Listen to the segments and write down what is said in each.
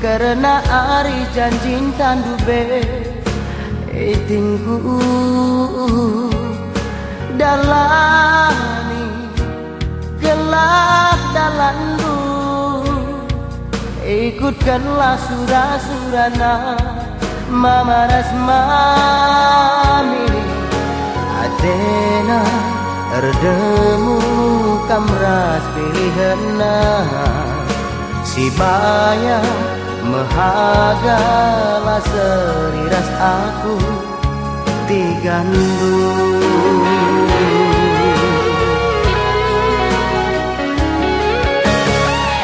Karena ari janjin tandu be Itingku Dalani Gelap dalandu Ikutkanlah surah-surana Mama Rasmami Adena Erdemu kamras pilihena Si bayang Mahagalah seriras aku Tigandu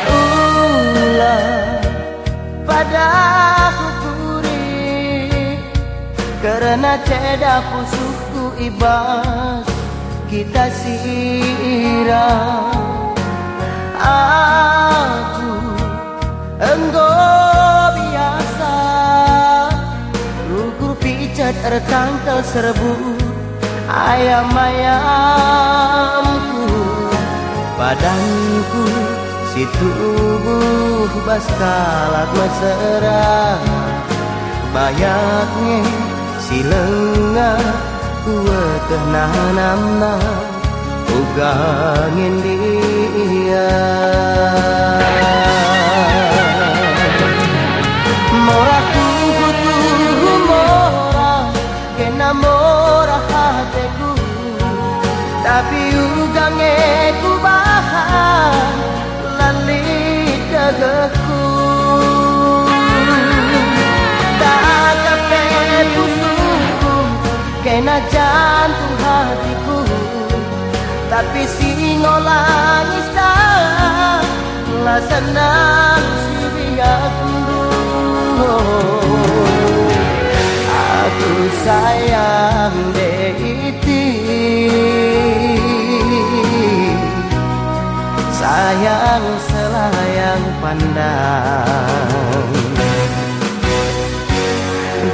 Ulah pada kukuri Karena cedak pusuku ibas Kita sirah Aku engkau Cat ertangkel serbu Ayam-ayamku Badanku Si tubuh baskalat mesra. Bayaknya si lengah Kuatah nanamna Ugangin dia ugange ku bahan Lali dagaku Tak kape pusuku Kena jantung hatiku. Tapi singolang isa Lah senang si aku Aku sayang deiti sayang selayang pandang.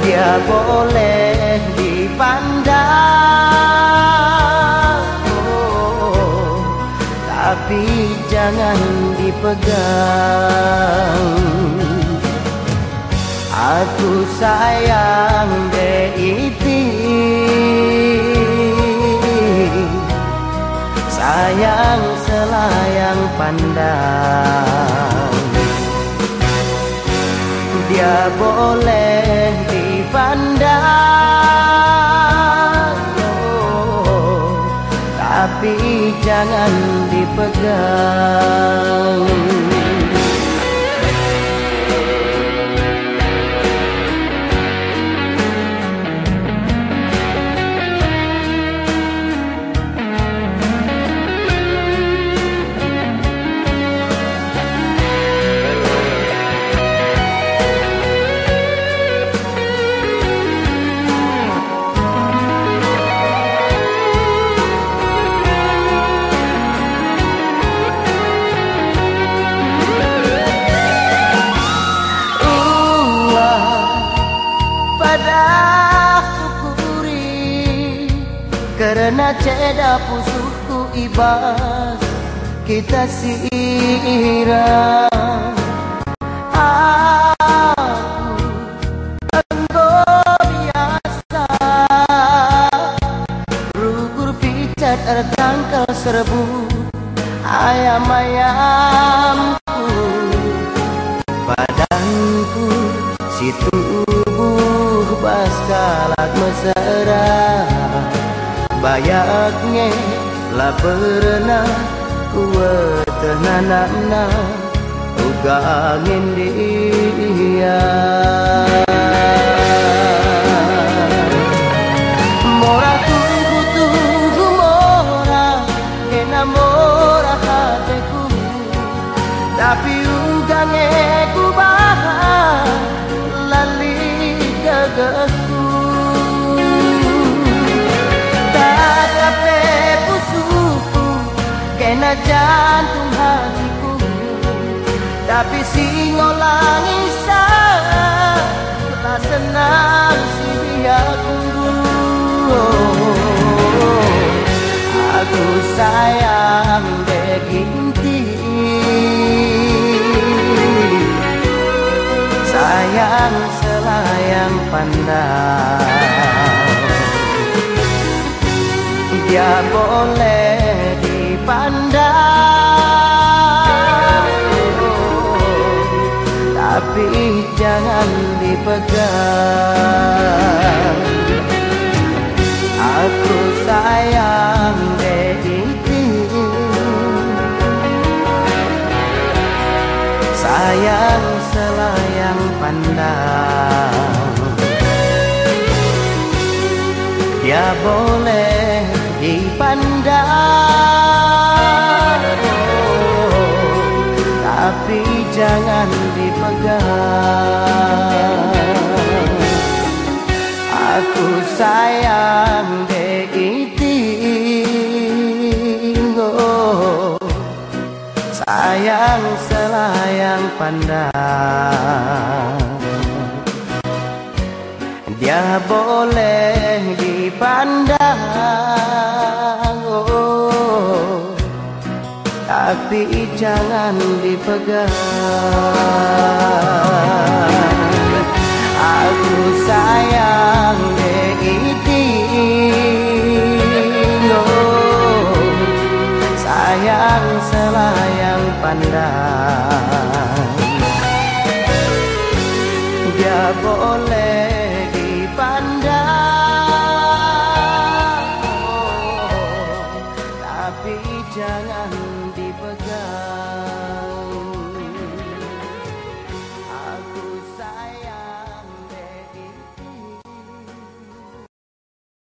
Dia boleh dipandang oh, Tapi jangan dipegang. Aku sayang Deiti. Sayang selayang pandang. Dia boleh dipandang oh, Tapi jangan dipegang Karena ceda pusuku ibas Kita siram Aku engkau biasa Rugur picat ertangkal serbu Ayam-ayamku Badanku si tubuh baskalak mesra. Bayaknya lah pernah kuat nanamna ugangin dia gagahku kena jantung hatiku. Tapi singolang isa Telah senang si biaku. Aku sayang beginti pandang. Dia boleh dipandang. Tapi jangan dipegang. Aku sayang Dedi Sayang selayang pandang Tapi jangan dipegang. Aku sayang oh, Sayang selayang pandang. Dia boleh dipandang Tapi jangan dipegang. Aku sayang Deitino Sayang selayang pandang. Dia boleh